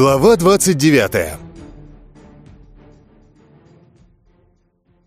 Глава 29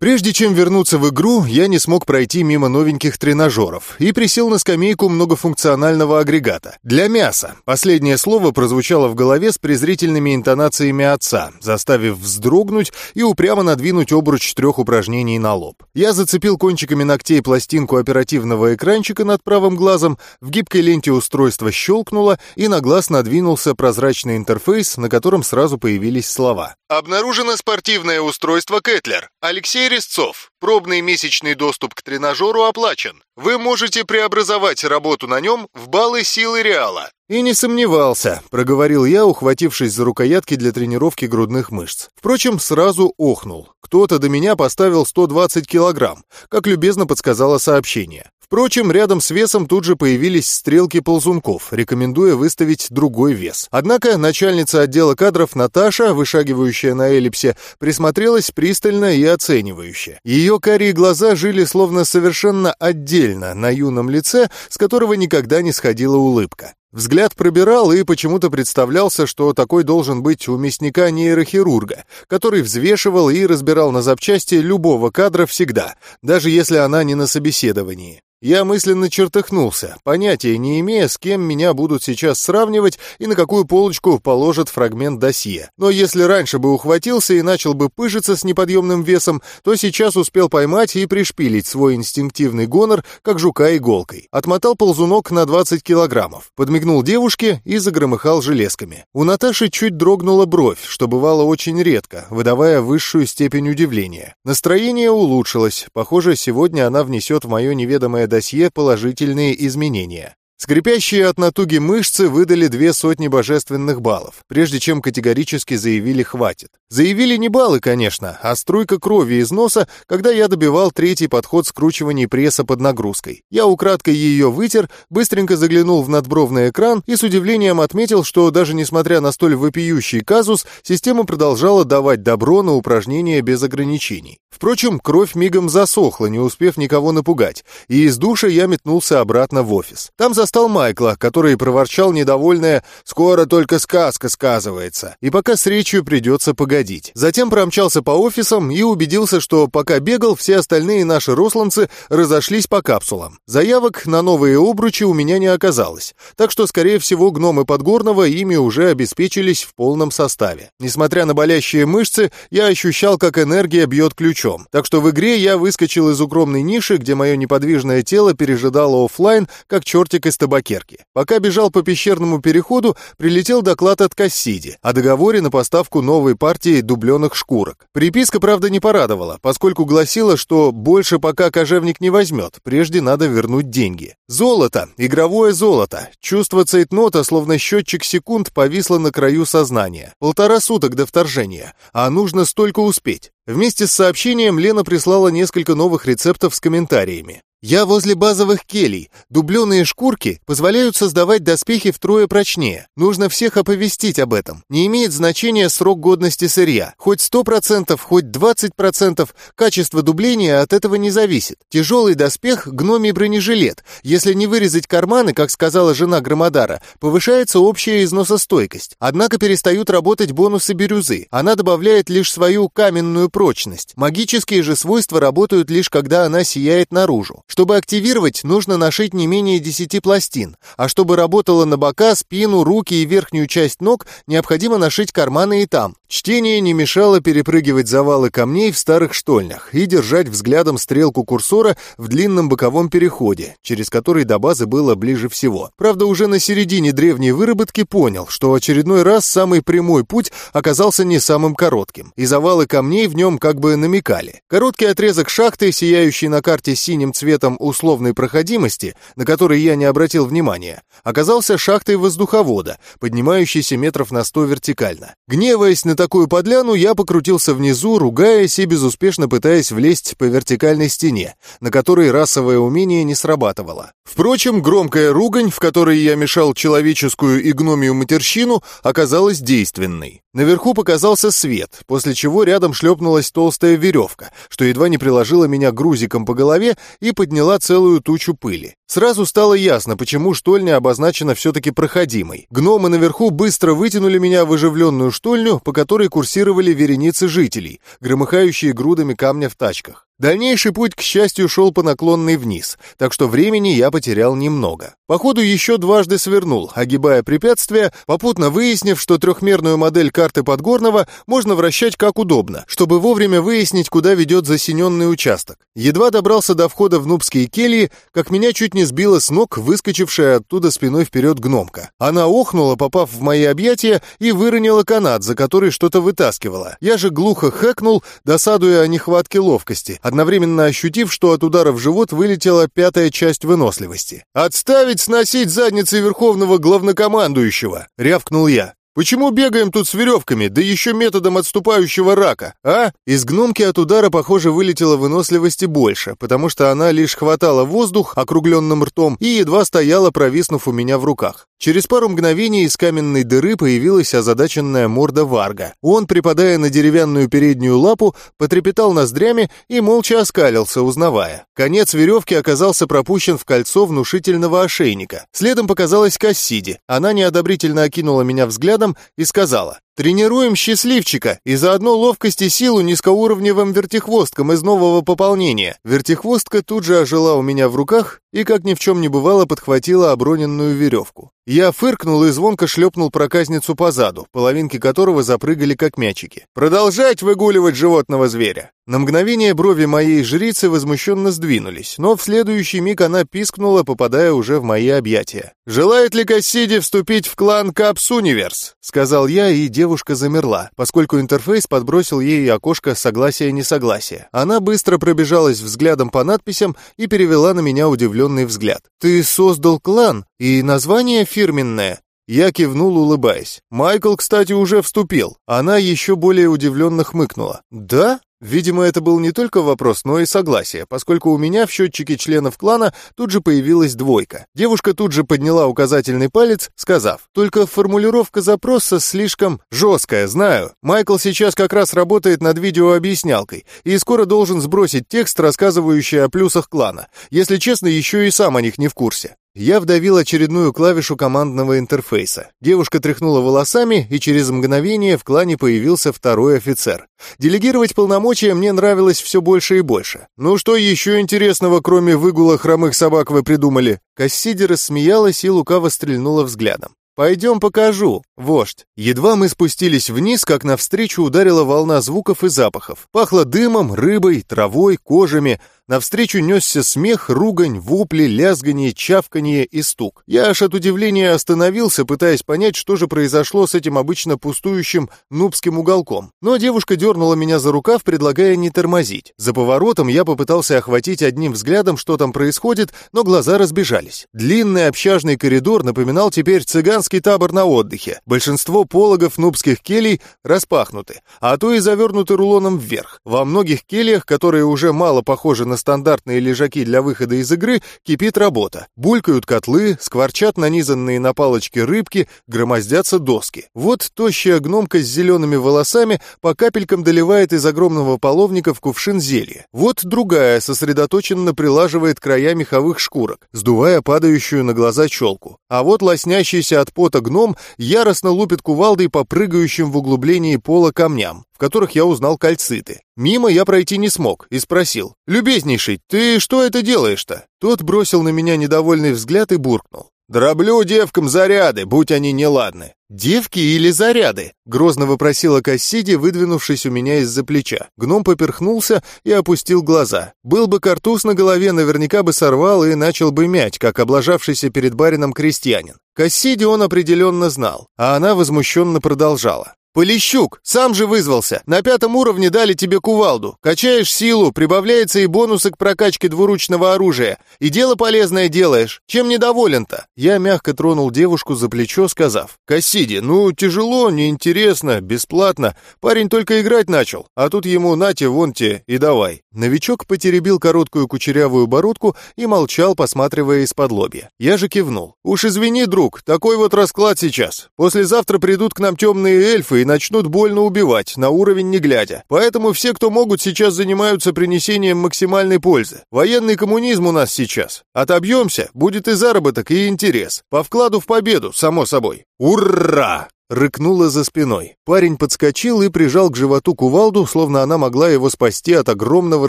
Прежде чем вернуться в игру, я не смог пройти мимо новеньких тренажеров и присел на скамейку многофункционального агрегата. Для мяса. Последнее слово прозвучало в голове с презрительными интонациями отца, заставив вздрогнуть и упрямо надвинуть обруч трех упражнений на лоб. Я зацепил кончиками ногтей пластинку оперативного экранчика над правым глазом, в гибкой ленте устройства щелкнуло, и на глаз надвинулся прозрачный интерфейс, на котором сразу появились слова. Обнаружено спортивное устройство Кэтлер. Алексей Резцов. Пробный месячный доступ к тренажеру оплачен. Вы можете преобразовать работу на нем в баллы силы Реала. «И не сомневался», — проговорил я, ухватившись за рукоятки для тренировки грудных мышц. Впрочем, сразу охнул. Кто-то до меня поставил 120 килограмм, как любезно подсказало сообщение. Впрочем, рядом с весом тут же появились стрелки ползунков, рекомендуя выставить другой вес. Однако начальница отдела кадров Наташа, вышагивающая на эллипсе, присмотрелась пристально и оценивающе. Ее карие глаза жили словно совершенно отдельно на юном лице, с которого никогда не сходила улыбка. Взгляд пробирал и почему-то представлялся, что такой должен быть у мясника-нейрохирурга, который взвешивал и разбирал на запчасти любого кадра всегда, даже если она не на собеседовании. Я мысленно чертыхнулся, понятия не имея, с кем меня будут сейчас сравнивать и на какую полочку положат фрагмент досье. Но если раньше бы ухватился и начал бы пыжиться с неподъемным весом, то сейчас успел поймать и пришпилить свой инстинктивный гонор, как жука иголкой. Отмотал ползунок на 20 килограммов, подмигнул девушке и загромыхал железками. У Наташи чуть дрогнула бровь, что бывало очень редко, выдавая высшую степень удивления. Настроение улучшилось. Похоже, сегодня она внесет в мое неведомое досье положительные изменения. Скрипящие от натуги мышцы выдали две сотни божественных баллов, прежде чем категорически заявили «хватит». Заявили не баллы, конечно, а струйка крови из носа, когда я добивал третий подход скручивания пресса под нагрузкой. Я украдкой ее вытер, быстренько заглянул в надбровный экран и с удивлением отметил, что даже несмотря на столь вопиющий казус, система продолжала давать добро на упражнения без ограничений. Впрочем, кровь мигом засохла, не успев никого напугать, и из душа я метнулся обратно в офис. Там за застал Майкла, который проворчал недовольное «Скоро только сказка сказывается, и пока с речью придется погодить». Затем промчался по офисам и убедился, что пока бегал, все остальные наши росланцы разошлись по капсулам. Заявок на новые обручи у меня не оказалось, так что, скорее всего, гномы Подгорного ими уже обеспечились в полном составе. Несмотря на болящие мышцы, я ощущал, как энергия бьет ключом, так что в игре я выскочил из укромной ниши, где мое неподвижное тело пережидало офлайн, как чертик из табакерки. Пока бежал по пещерному переходу, прилетел доклад от Кассиди о договоре на поставку новой партии дубленых шкурок. Приписка, правда, не порадовала, поскольку гласила, что больше пока кожевник не возьмет, прежде надо вернуть деньги. Золото, игровое золото. Чувство цейтнота, словно счетчик секунд, повисло на краю сознания. Полтора суток до вторжения, а нужно столько успеть. Вместе с сообщением Лена прислала несколько новых рецептов с комментариями. Я возле базовых келей. Дубленые шкурки позволяют создавать доспехи втрое прочнее. Нужно всех оповестить об этом. Не имеет значения срок годности сырья. Хоть 100%, хоть 20%, качество дубления от этого не зависит. Тяжелый доспех – гномий бронежилет. Если не вырезать карманы, как сказала жена Громодара, повышается общая износостойкость. Однако перестают работать бонусы бирюзы. Она добавляет лишь свою каменную прочность. Магические же свойства работают лишь когда она сияет наружу. Чтобы активировать, нужно нашить не менее 10 пластин, а чтобы работало на бока, спину, руки и верхнюю часть ног, необходимо нашить карманы и там. Чтение не мешало перепрыгивать завалы камней в старых штольнях и держать взглядом стрелку курсора в длинном боковом переходе, через который до базы было ближе всего. Правда, уже на середине древней выработки понял, что очередной раз самый прямой путь оказался не самым коротким, и завалы камней в нем как бы намекали. Короткий отрезок шахты, сияющий на карте синим цветом, цветом условной проходимости, на который я не обратил внимания, оказался шахтой воздуховода, поднимающейся метров на сто вертикально. Гневаясь на такую подляну, я покрутился внизу, ругаясь и безуспешно пытаясь влезть по вертикальной стене, на которой расовое умение не срабатывало. Впрочем, громкая ругань, в которой я мешал человеческую и гномию матерщину, оказалась действенной. Наверху показался свет, после чего рядом шлепнулась толстая веревка, что едва не приложила меня грузиком по голове и поднялась подняла целую тучу пыли. Сразу стало ясно, почему штольня обозначена все-таки проходимой. Гномы наверху быстро вытянули меня в оживленную штольню, по которой курсировали вереницы жителей, громыхающие грудами камня в тачках. Дальнейший путь, к счастью, шел по наклонной вниз, так что времени я потерял немного. Походу, еще дважды свернул, огибая препятствия, попутно выяснив, что трехмерную модель карты Подгорного можно вращать как удобно, чтобы вовремя выяснить, куда ведет засиненный участок. Едва добрался до входа в нубские кельи, как меня чуть не сбила с ног выскочившая оттуда спиной вперед гномка. Она охнула, попав в мои объятия, и выронила канат, за который что-то вытаскивала. Я же глухо хэкнул, досадуя о нехватке ловкости, одновременно ощутив, что от удара в живот вылетела пятая часть выносливости. «Отставить сносить задницы верховного главнокомандующего!» — рявкнул я. Почему бегаем тут с веревками, да еще методом отступающего рака, а? Из гномки от удара, похоже, вылетела выносливости больше, потому что она лишь хватала воздух округленным ртом и едва стояла, провиснув у меня в руках. Через пару мгновений из каменной дыры появилась озадаченная морда Варга. Он, припадая на деревянную переднюю лапу, потрепетал ноздрями и молча оскалился, узнавая. Конец веревки оказался пропущен в кольцо внушительного ошейника. Следом показалась Кассиди. Она неодобрительно окинула меня взглядом и сказала, Тренируем счастливчика и заодно ловкость и силу низкоуровневым вертихвосткам из нового пополнения. Вертихвостка тут же ожила у меня в руках и, как ни в чем не бывало, подхватила оброненную веревку. Я фыркнул и звонко шлепнул проказницу по заду, половинки которого запрыгали как мячики. «Продолжать выгуливать животного зверя!» На мгновение брови моей жрицы возмущенно сдвинулись, но в следующий миг она пискнула, попадая уже в мои объятия. «Желает ли Кассиди вступить в клан Капс Универс?» — сказал я, и девушка замерла, поскольку интерфейс подбросил ей окошко согласия-несогласия. Она быстро пробежалась взглядом по надписям и перевела на меня удивленный взгляд. «Ты создал клан? И название фирменное?» Я кивнул, улыбаясь. Майкл, кстати, уже вступил. Она еще более удивленно хмыкнула. «Да? Видимо, это был не только вопрос, но и согласие, поскольку у меня в счетчике членов клана тут же появилась двойка. Девушка тут же подняла указательный палец, сказав, «Только формулировка запроса слишком жесткая, знаю. Майкл сейчас как раз работает над видеообъяснялкой и скоро должен сбросить текст, рассказывающий о плюсах клана. Если честно, еще и сам о них не в курсе. Я вдавил очередную клавишу командного интерфейса. Девушка тряхнула волосами, и через мгновение в клане появился второй офицер. Делегировать полномочия мне нравилось все больше и больше. «Ну что еще интересного, кроме выгула хромых собак, вы придумали?» Кассиди рассмеялась и лукаво стрельнула взглядом. «Пойдем покажу, вождь». Едва мы спустились вниз, как навстречу ударила волна звуков и запахов. Пахло дымом, рыбой, травой, кожами — Навстречу несся смех, ругань, вопли, лязганье, чавканье и стук. Я аж от удивления остановился, пытаясь понять, что же произошло с этим обычно пустующим нубским уголком. Но девушка дернула меня за рукав, предлагая не тормозить. За поворотом я попытался охватить одним взглядом, что там происходит, но глаза разбежались. Длинный общажный коридор напоминал теперь цыганский табор на отдыхе. Большинство пологов нубских келей распахнуты, а то и завернуты рулоном вверх. Во многих кельях, которые уже мало похожи на стандартные лежаки для выхода из игры, кипит работа. Булькают котлы, скворчат нанизанные на палочки рыбки, громоздятся доски. Вот тощая гномка с зелеными волосами по капелькам доливает из огромного половника в кувшин зелье. Вот другая сосредоточенно прилаживает края меховых шкурок, сдувая падающую на глаза челку. А вот лоснящийся от пота гном яростно лупит кувалдой по прыгающим в углублении пола камням которых я узнал кальциты. Мимо я пройти не смог и спросил. «Любезнейший, ты что это делаешь-то?» Тот бросил на меня недовольный взгляд и буркнул. «Дроблю девкам заряды, будь они неладны». «Девки или заряды?» — грозно вопросила Кассиди, выдвинувшись у меня из-за плеча. Гном поперхнулся и опустил глаза. Был бы картуз на голове, наверняка бы сорвал и начал бы мять, как облажавшийся перед барином крестьянин. Кассиди он определенно знал, а она возмущенно продолжала. «Полищук, сам же вызвался. На пятом уровне дали тебе кувалду. Качаешь силу, прибавляется и бонусы к прокачке двуручного оружия. И дело полезное делаешь. Чем недоволен-то?» Я мягко тронул девушку за плечо, сказав. «Кассиди, ну, тяжело, неинтересно, бесплатно. Парень только играть начал, а тут ему нате, вон те, и давай». Новичок потеребил короткую кучерявую бородку и молчал, посматривая из-под лобья. Я же кивнул. «Уж извини, друг, такой вот расклад сейчас. Послезавтра придут к нам темные эльфы и начнут больно убивать, на уровень не глядя. Поэтому все, кто могут, сейчас занимаются принесением максимальной пользы. Военный коммунизм у нас сейчас. Отобьемся, будет и заработок, и интерес. По вкладу в победу, само собой. Ура! Рыкнула за спиной. Парень подскочил и прижал к животу кувалду, словно она могла его спасти от огромного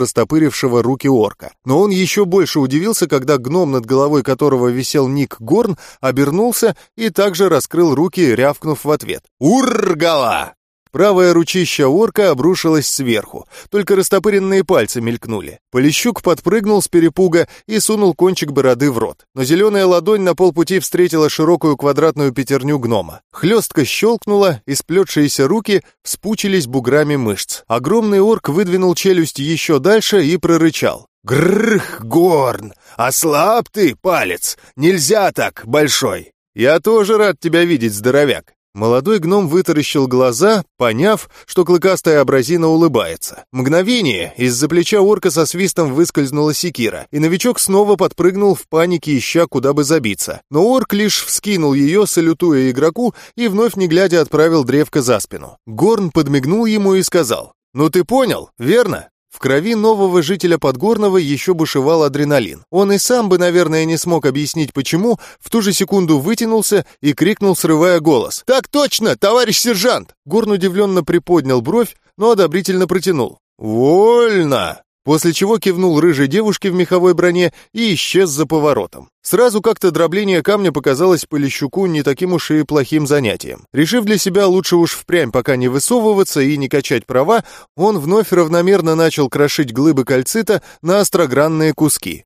растопырившего руки орка. Но он еще больше удивился, когда гном, над головой которого висел Ник Горн, обернулся и также раскрыл руки, рявкнув в ответ. «Ургала!» Правая ручища орка обрушилась сверху, только растопыренные пальцы мелькнули. Полищук подпрыгнул с перепуга и сунул кончик бороды в рот. Но зеленая ладонь на полпути встретила широкую квадратную пятерню гнома. Хлестко щелкнула, и сплетшиеся руки вспучились буграми мышц. Огромный орк выдвинул челюсть еще дальше и прорычал. «Грррх, Горн! Ослаб ты, палец! Нельзя так, большой!» «Я тоже рад тебя видеть, здоровяк!» Молодой гном вытаращил глаза, поняв, что клыкастая абразина улыбается. Мгновение, из-за плеча орка со свистом выскользнула секира, и новичок снова подпрыгнул в панике, ища куда бы забиться. Но орк лишь вскинул ее, салютуя игроку, и вновь не глядя отправил древко за спину. Горн подмигнул ему и сказал, «Ну ты понял, верно? В крови нового жителя Подгорного еще бушевал адреналин. Он и сам бы, наверное, не смог объяснить почему, в ту же секунду вытянулся и крикнул, срывая голос. «Так точно, товарищ сержант!» Горн удивленно приподнял бровь, но одобрительно протянул. «Вольно!» После чего кивнул рыжей девушке в меховой броне и исчез за поворотом. Сразу как-то дробление камня показалось Полищуку не таким уж и плохим занятием. Решив для себя лучше уж впрямь пока не высовываться и не качать права, он вновь равномерно начал крошить глыбы кальцита на острогранные куски.